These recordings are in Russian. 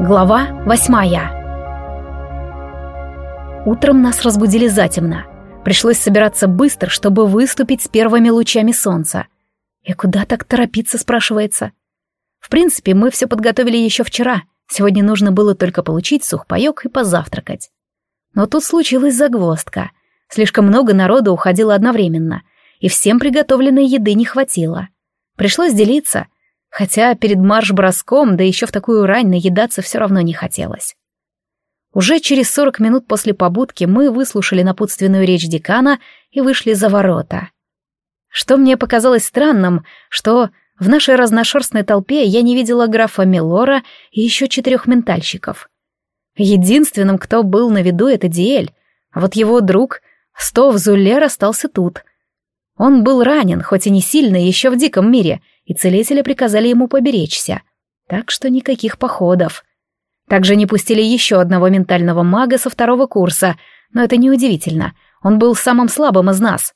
Глава восьмая Утром нас разбудили затемно. Пришлось собираться быстро, чтобы выступить с первыми лучами солнца. И куда так торопиться, спрашивается? В принципе, мы все подготовили еще вчера. Сегодня нужно было только получить сухпайок и позавтракать. Но тут случилась загвоздка. Слишком много народа уходило одновременно, и всем приготовленной еды не хватило. Пришлось делиться — хотя перед марш-броском, да еще в такую рань наедаться все равно не хотелось. Уже через сорок минут после побудки мы выслушали напутственную речь декана и вышли за ворота. Что мне показалось странным, что в нашей разношерстной толпе я не видела графа Милора и еще четырех ментальщиков. Единственным, кто был на виду, это Диэль, а вот его друг, Стов Зулер, остался тут. Он был ранен, хоть и не сильно, еще в диком мире — и целители приказали ему поберечься. Так что никаких походов. Также не пустили еще одного ментального мага со второго курса, но это неудивительно, он был самым слабым из нас.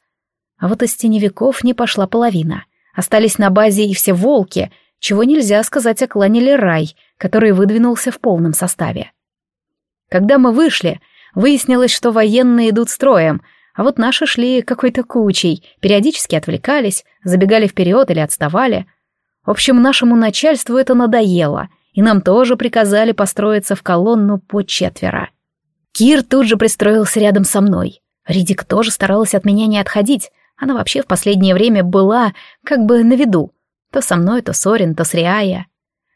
А вот из теневиков не пошла половина. Остались на базе и все волки, чего нельзя сказать о клане Лерай, который выдвинулся в полном составе. Когда мы вышли, выяснилось, что военные идут строем — а вот наши шли какой-то кучей, периодически отвлекались, забегали вперед или отставали. В общем, нашему начальству это надоело, и нам тоже приказали построиться в колонну по четверо. Кир тут же пристроился рядом со мной. Ридик тоже старалась от меня не отходить, она вообще в последнее время была как бы на виду. То со мной, то с Орин, то с Риая.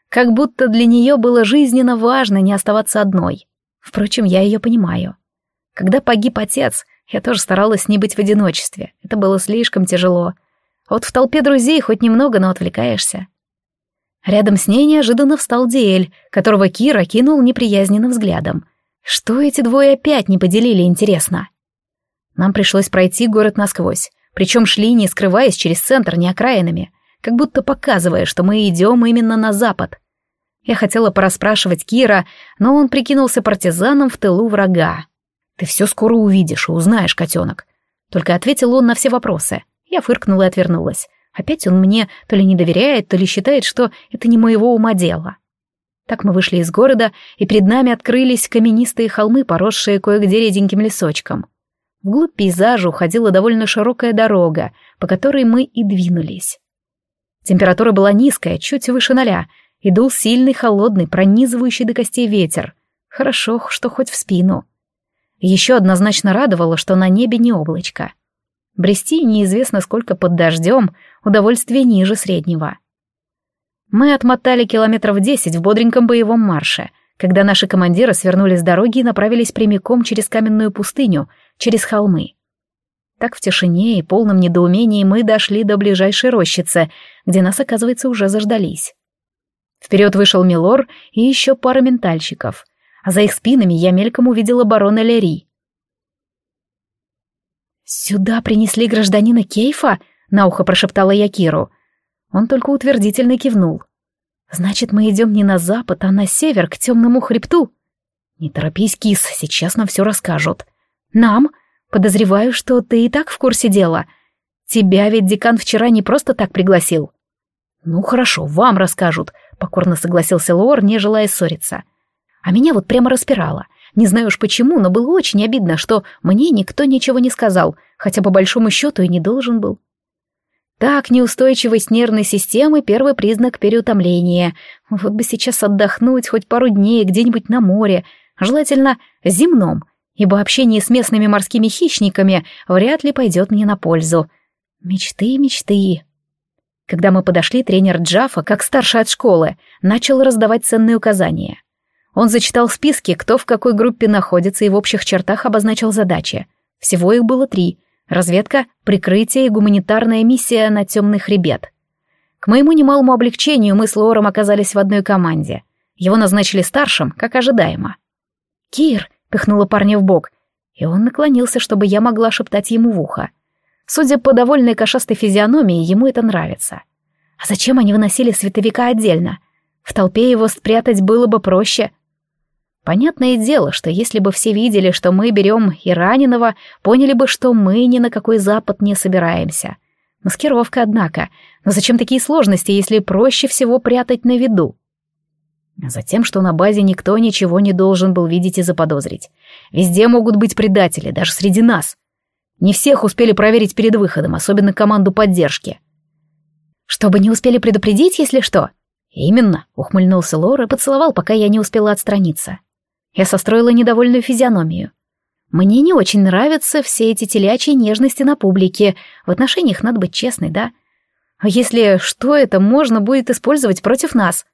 Как будто для нее было жизненно важно не оставаться одной. Впрочем, я ее понимаю. Когда погиб отец, я тоже старалась не быть в одиночестве. Это было слишком тяжело. Вот в толпе друзей хоть немного, но отвлекаешься. Рядом с ней неожиданно встал Диэль, которого Кир окинул неприязненным взглядом. Что эти двое опять не поделили, интересно? Нам пришлось пройти город насквозь, причем шли, не скрываясь, через центр, не окраинами, как будто показывая, что мы идем именно на запад. Я хотела порасспрашивать Кира, но он прикинулся партизаном в тылу врага. «Ты все скоро увидишь и узнаешь, котенок». Только ответил он на все вопросы. Я фыркнула и отвернулась. Опять он мне то ли не доверяет, то ли считает, что это не моего ума дело. Так мы вышли из города, и перед нами открылись каменистые холмы, поросшие кое-где реденьким лесочком. Вглубь пейзажа уходила довольно широкая дорога, по которой мы и двинулись. Температура была низкая, чуть выше ноля, и дул сильный, холодный, пронизывающий до костей ветер. Хорошо, что хоть в спину. Еще однозначно радовало, что на небе не облачко. Брести неизвестно сколько под дождем, удовольствие ниже среднего. Мы отмотали километров десять в бодреньком боевом марше, когда наши командиры свернули с дороги и направились прямиком через каменную пустыню, через холмы. Так в тишине и полном недоумении мы дошли до ближайшей рощицы, где нас, оказывается, уже заждались. Вперед вышел Милор и еще пара ментальщиков — а за их спинами я мельком увидела барона Лери. «Сюда принесли гражданина Кейфа?» — на ухо прошептала я Киру. Он только утвердительно кивнул. «Значит, мы идем не на запад, а на север, к темному хребту?» «Не торопись, кис, сейчас нам все расскажут». «Нам? Подозреваю, что ты и так в курсе дела. Тебя ведь декан вчера не просто так пригласил». «Ну хорошо, вам расскажут», — покорно согласился Лор, не желая ссориться. А меня вот прямо распирало. Не знаю уж почему, но было очень обидно, что мне никто ничего не сказал, хотя по большому счету и не должен был. Так, неустойчивость нервной системы — первый признак переутомления. Вот бы сейчас отдохнуть хоть пару дней где-нибудь на море, желательно земном, ибо общение с местными морскими хищниками вряд ли пойдет мне на пользу. Мечты, мечты. Когда мы подошли, тренер Джафа, как старший от школы, начал раздавать ценные указания. Он зачитал списки, кто в какой группе находится, и в общих чертах обозначил задачи. Всего их было три. Разведка, прикрытие и гуманитарная миссия на темный хребет. К моему немалому облегчению мы с Лором оказались в одной команде. Его назначили старшим, как ожидаемо. «Кир!» — пихнула парня в бок, и он наклонился, чтобы я могла шептать ему в ухо. Судя по довольной кошастой физиономии, ему это нравится. А зачем они выносили световика отдельно? В толпе его спрятать было бы проще. Понятное дело, что если бы все видели, что мы берем и раненого, поняли бы, что мы ни на какой запад не собираемся. Маскировка, однако. Но зачем такие сложности, если проще всего прятать на виду? Затем, что на базе никто ничего не должен был видеть и заподозрить. Везде могут быть предатели, даже среди нас. Не всех успели проверить перед выходом, особенно команду поддержки. Чтобы не успели предупредить, если что. Именно, ухмыльнулся Лор и поцеловал, пока я не успела отстраниться. Я состроила недовольную физиономию. Мне не очень нравятся все эти телячьи нежности на публике. В отношениях надо быть честной, да? А если что это можно будет использовать против нас?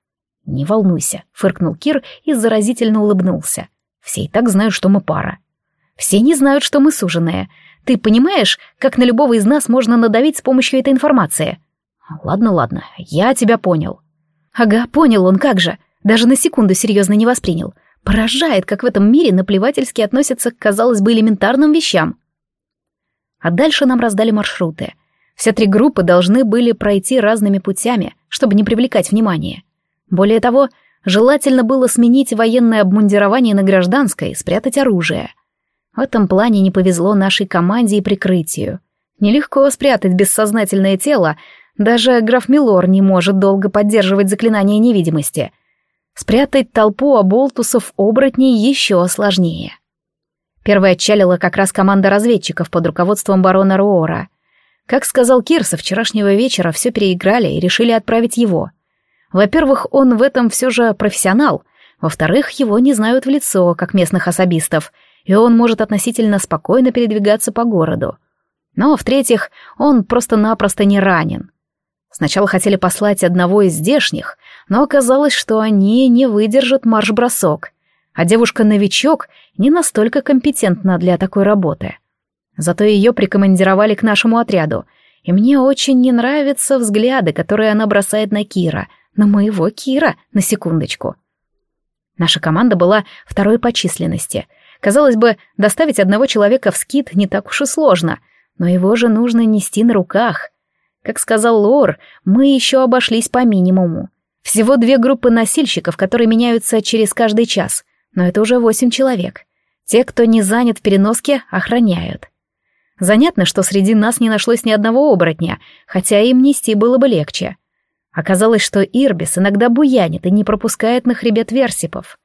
Не волнуйся, фыркнул Кир и заразительно улыбнулся. Все и так знают, что мы пара. Все не знают, что мы суженые. Ты понимаешь, как на любого из нас можно надавить с помощью этой информации? Ладно, ладно, я тебя понял. Ага, понял он как же. Даже на секунду серьезно не воспринял. Поражает, как в этом мире наплевательски относятся к, казалось бы, элементарным вещам. А дальше нам раздали маршруты. Все три группы должны были пройти разными путями, чтобы не привлекать внимания. Более того, желательно было сменить военное обмундирование на гражданское и спрятать оружие. В этом плане не повезло нашей команде и прикрытию. Нелегко спрятать бессознательное тело, даже граф Милор не может долго поддерживать заклинание невидимости — Спрятать толпу оболтусов-оборотней еще сложнее. Первая отчалила как раз команда разведчиков под руководством барона Роора. Как сказал Кир, со вчерашнего вечера все переиграли и решили отправить его. Во-первых, он в этом все же профессионал. Во-вторых, его не знают в лицо, как местных особистов, и он может относительно спокойно передвигаться по городу. Но, в-третьих, он просто-напросто не ранен. Сначала хотели послать одного из здешних, но оказалось, что они не выдержат марш-бросок, а девушка-новичок не настолько компетентна для такой работы. Зато ее прикомандировали к нашему отряду, и мне очень не нравятся взгляды, которые она бросает на Кира, на моего Кира, на секундочку. Наша команда была второй по численности. Казалось бы, доставить одного человека в скит не так уж и сложно, но его же нужно нести на руках. Как сказал Лор, мы еще обошлись по минимуму. Всего две группы носильщиков, которые меняются через каждый час, но это уже восемь человек. Те, кто не занят в переноске, охраняют. Занятно, что среди нас не нашлось ни одного оборотня, хотя им нести было бы легче. Оказалось, что Ирбис иногда буянит и не пропускает на хребет версипов.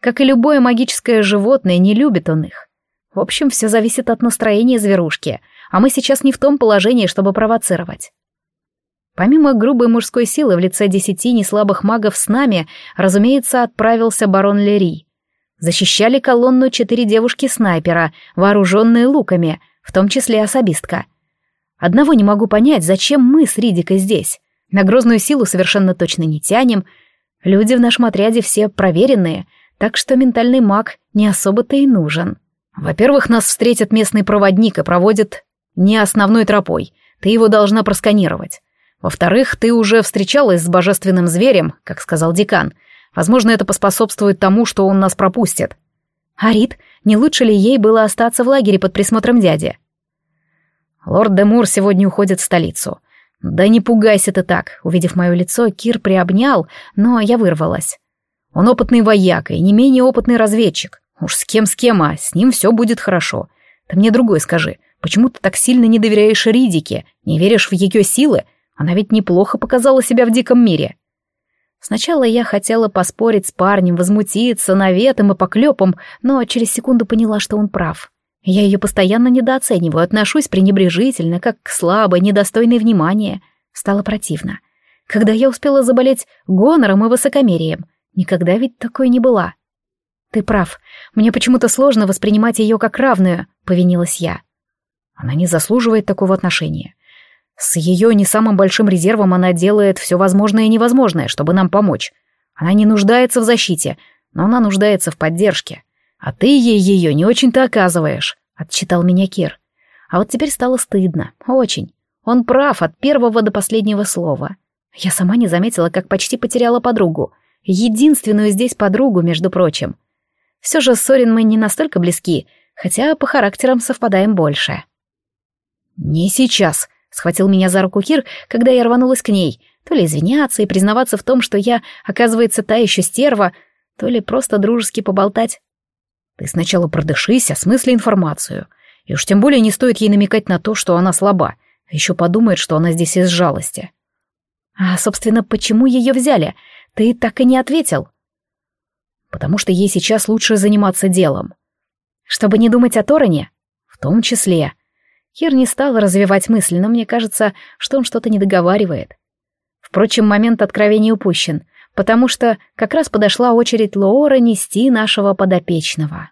Как и любое магическое животное, не любит он их. В общем, все зависит от настроения зверушки, а мы сейчас не в том положении, чтобы провоцировать. Помимо грубой мужской силы в лице десяти неслабых магов с нами, разумеется, отправился барон Лери. Защищали колонну четыре девушки-снайпера, вооруженные луками, в том числе особистка. Одного не могу понять, зачем мы с Ридикой здесь. На грозную силу совершенно точно не тянем. Люди в нашем отряде все проверенные, так что ментальный маг не особо-то и нужен. Во-первых, нас встретит местный проводник и проводит не основной тропой. Ты его должна просканировать. Во-вторых, ты уже встречалась с божественным зверем, как сказал декан. Возможно, это поспособствует тому, что он нас пропустит. Арит, не лучше ли ей было остаться в лагере под присмотром дяди? Лорд Демур сегодня уходит в столицу. Да не пугайся ты так. Увидев мое лицо, Кир приобнял, но я вырвалась. Он опытный вояк и не менее опытный разведчик. Уж с кем с кем, а с ним все будет хорошо. Ты мне другой скажи, почему ты так сильно не доверяешь Ридике, не веришь в ее силы, она ведь неплохо показала себя в диком мире. Сначала я хотела поспорить с парнем, возмутиться наветом и поклепом, но через секунду поняла, что он прав. Я ее постоянно недооцениваю, отношусь пренебрежительно, как к слабой, недостойной внимания. Стало противно. Когда я успела заболеть гонором и высокомерием? Никогда ведь такой не была. Ты прав. Мне почему-то сложно воспринимать ее как равную, повинилась я. Она не заслуживает такого отношения. С ее не самым большим резервом она делает все возможное и невозможное, чтобы нам помочь. Она не нуждается в защите, но она нуждается в поддержке. А ты ей ее не очень-то оказываешь, — отчитал меня Кир. А вот теперь стало стыдно. Очень. Он прав от первого до последнего слова. Я сама не заметила, как почти потеряла подругу. Единственную здесь подругу, между прочим. Все же с Сорин мы не настолько близки, хотя по характерам совпадаем больше. «Не сейчас», Схватил меня за руку Кир, когда я рванулась к ней, то ли извиняться и признаваться в том, что я, оказывается, та еще стерва, то ли просто дружески поболтать. Ты сначала продышись, осмысли информацию. И уж тем более не стоит ей намекать на то, что она слаба, а еще подумает, что она здесь из жалости. А, собственно, почему ее взяли? Ты так и не ответил. потому что ей сейчас лучше заниматься делом. Чтобы не думать о Тороне? В том числе. Кир не стал развивать мысль, но мне кажется, что он что-то не договаривает. Впрочем, момент откровения упущен, потому что как раз подошла очередь Лоора нести нашего подопечного.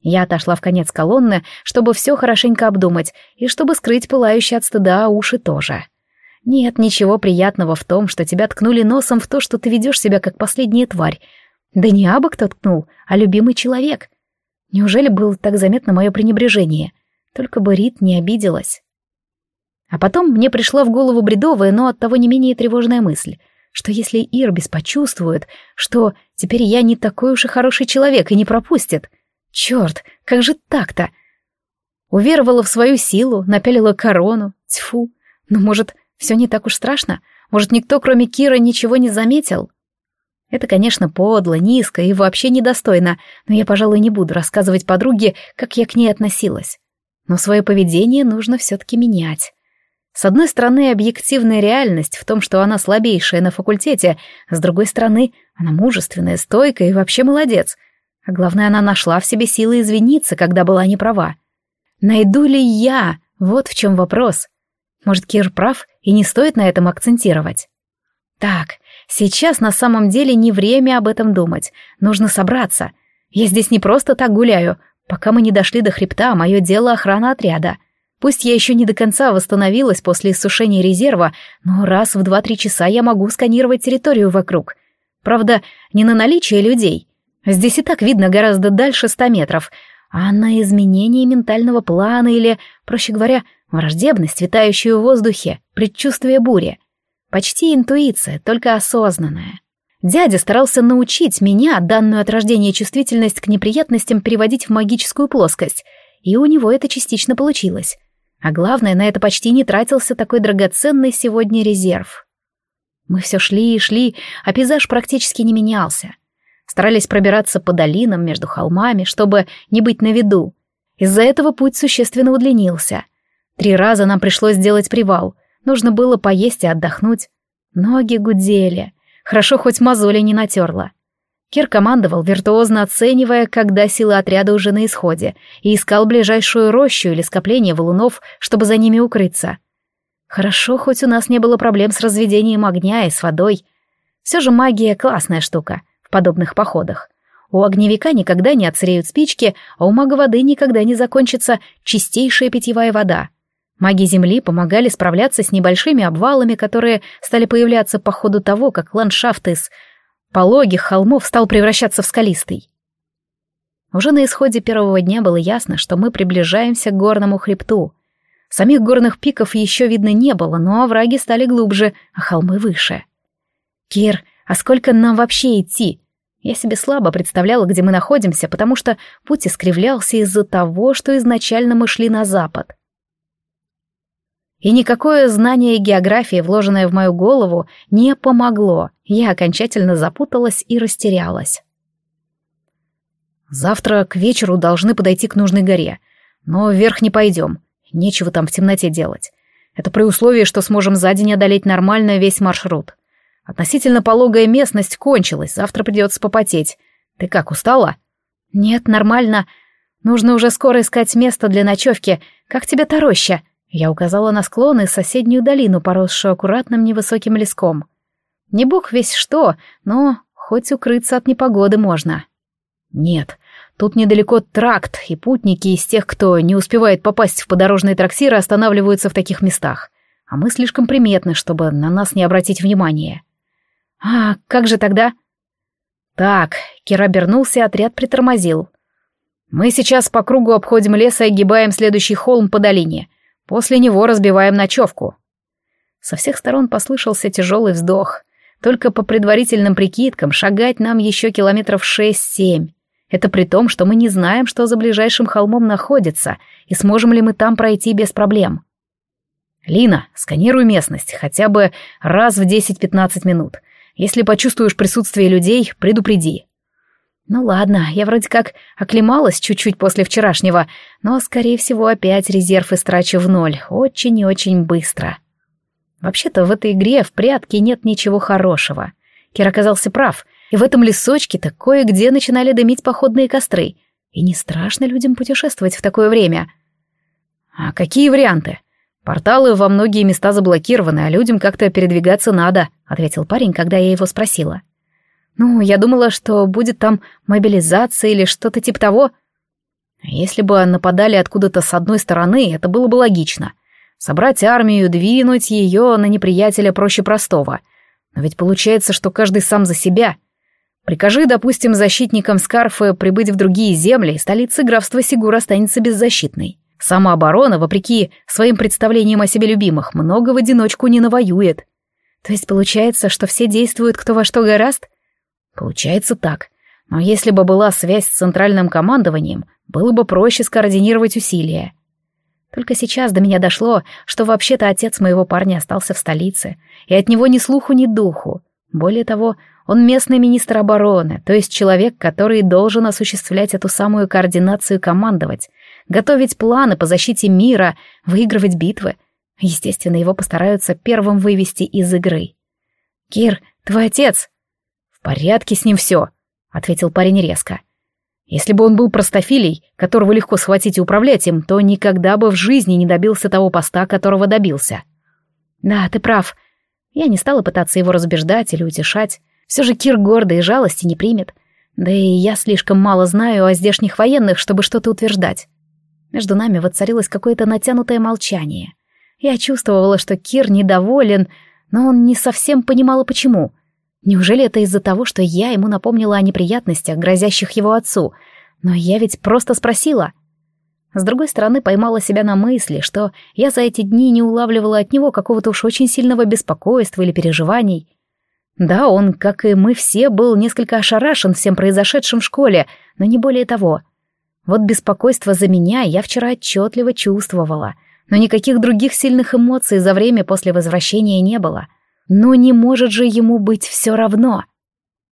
Я отошла в конец колонны, чтобы все хорошенько обдумать и чтобы скрыть пылающие от стыда уши тоже. Нет ничего приятного в том, что тебя ткнули носом в то, что ты ведешь себя как последняя тварь. Да не абы кто ткнул, а любимый человек. Неужели было так заметно мое пренебрежение? Только бы Рит не обиделась. А потом мне пришла в голову бредовая, но оттого не менее тревожная мысль, что если Ирбис почувствует, что теперь я не такой уж и хороший человек и не пропустит. Черт, как же так-то? Уверовала в свою силу, напялила корону, тьфу. Ну, может, все не так уж страшно? Может, никто, кроме Кира, ничего не заметил? Это, конечно, подло, низко и вообще недостойно, но я, пожалуй, не буду рассказывать подруге, как я к ней относилась. Но свое поведение нужно все-таки менять. С одной стороны, объективная реальность в том, что она слабейшая на факультете, с другой стороны, она мужественная, стойкая и вообще молодец. А главное, она нашла в себе силы извиниться, когда была неправа. Найду ли я? Вот в чем вопрос. Может, Кир прав, и не стоит на этом акцентировать? Так, сейчас на самом деле не время об этом думать. Нужно собраться. Я здесь не просто так гуляю. Пока мы не дошли до хребта, мое дело охрана отряда. Пусть я еще не до конца восстановилась после иссушения резерва, но раз в два-три часа я могу сканировать территорию вокруг. Правда, не на наличие людей. Здесь и так видно гораздо дальше ста метров, а на изменение ментального плана или, проще говоря, Враждебность, витающую в воздухе, предчувствие бури. Почти интуиция, только осознанная. Дядя старался научить меня, данную от рождения чувствительность к неприятностям, переводить в магическую плоскость, и у него это частично получилось. А главное, на это почти не тратился такой драгоценный сегодня резерв. Мы все шли и шли, а пейзаж практически не менялся. Старались пробираться по долинам между холмами, чтобы не быть на виду. Из-за этого путь существенно удлинился — Три раза нам пришлось сделать привал. Нужно было поесть и отдохнуть. Ноги гудели. Хорошо, хоть мозоли не натерла. Кир командовал, виртуозно оценивая, когда силы отряда уже на исходе, и искал ближайшую рощу или скопление валунов, чтобы за ними укрыться. Хорошо, хоть у нас не было проблем с разведением огня и с водой. Все же магия — классная штука в подобных походах. У огневика никогда не отсыреют спички, а у мага воды никогда не закончится чистейшая питьевая вода. Маги Земли помогали справляться с небольшими обвалами, которые стали появляться по ходу того, как ландшафт из пологих холмов стал превращаться в скалистый. Уже на исходе первого дня было ясно, что мы приближаемся к горному хребту. Самих горных пиков еще видно не было, но овраги стали глубже, а холмы выше. «Кир, а сколько нам вообще идти?» Я себе слабо представляла, где мы находимся, потому что путь искривлялся из-за того, что изначально мы шли на запад. И никакое знание географии, вложенное в мою голову, не помогло. Я окончательно запуталась и растерялась. Завтра к вечеру должны подойти к нужной горе. Но вверх не пойдем. Нечего там в темноте делать. Это при условии, что сможем за день одолеть нормально весь маршрут. Относительно пологая местность кончилась, завтра придется попотеть. Ты как, устала? Нет, нормально. Нужно уже скоро искать место для ночевки. Как тебе та роща? Я указала на склоны и соседнюю долину, поросшую аккуратным невысоким леском. Не бог весь что, но хоть укрыться от непогоды можно. Нет, тут недалеко тракт, и путники из тех, кто не успевает попасть в подорожные трактиры, останавливаются в таких местах. А мы слишком приметны, чтобы на нас не обратить внимания. А как же тогда? Так, Кира обернулся, отряд притормозил. Мы сейчас по кругу обходим лес и огибаем следующий холм по долине. После него разбиваем ночевку. Со всех сторон послышался тяжелый вздох. Только по предварительным прикидкам шагать нам еще километров шесть-семь. Это при том, что мы не знаем, что за ближайшим холмом находится, и сможем ли мы там пройти без проблем. Лина, сканируй местность хотя бы раз в 10-15 минут. Если почувствуешь присутствие людей, предупреди. Ну ладно, я вроде как оклемалась чуть-чуть после вчерашнего, но, скорее всего, опять резерв истрачу в ноль, очень и очень быстро. Вообще-то в этой игре в прятки нет ничего хорошего. Кир оказался прав. И в этом лесочке-то кое-где начинали дымить походные костры. И не страшно людям путешествовать в такое время. А какие варианты? Порталы во многие места заблокированы, а людям как-то передвигаться надо, ответил парень, когда я его спросила. Ну, я думала, что будет там мобилизация или что-то типа того. Если бы нападали откуда-то с одной стороны, это было бы логично. Собрать армию, двинуть ее на неприятеля проще простого. Но ведь получается, что каждый сам за себя. Прикажи, допустим, защитникам Скарфа прибыть в другие земли, и столица графства Сигур останется беззащитной. Самооборона, вопреки своим представлениям о себе любимых, много в одиночку не навоюет. То есть получается, что все действуют кто во что гораст? Получается так. Но если бы была связь с центральным командованием, было бы проще скоординировать усилия. Только сейчас до меня дошло, что вообще-то отец моего парня остался в столице, и от него ни слуху, ни духу. Более того, он местный министр обороны, то есть человек, который должен осуществлять эту самую координацию командовать, готовить планы по защите мира, выигрывать битвы. Естественно, его постараются первым вывести из игры. «Кир, твой отец!» «В порядке с ним все», — ответил парень резко. Если бы он был простофилей, которого легко схватить и управлять им, то никогда бы в жизни не добился того поста, которого добился. Да, ты прав. Я не стала пытаться его разбеждать или утешать. Все же Кир гордый и жалости не примет. Да и я слишком мало знаю о здешних военных, чтобы что-то утверждать. Между нами воцарилось какое-то натянутое молчание. Я чувствовала, что Кир недоволен, но он не совсем понимал, почему — Неужели это из-за того, что я ему напомнила о неприятностях, грозящих его отцу? Но я ведь просто спросила. С другой стороны, поймала себя на мысли, что я за эти дни не улавливала от него какого-то уж очень сильного беспокойства или переживаний. Да, он, как и мы все, был несколько ошарашен всем произошедшим в школе, но не более того. Вот беспокойство за меня я вчера отчетливо чувствовала, но никаких других сильных эмоций за время после возвращения не было — но не может же ему быть все равно.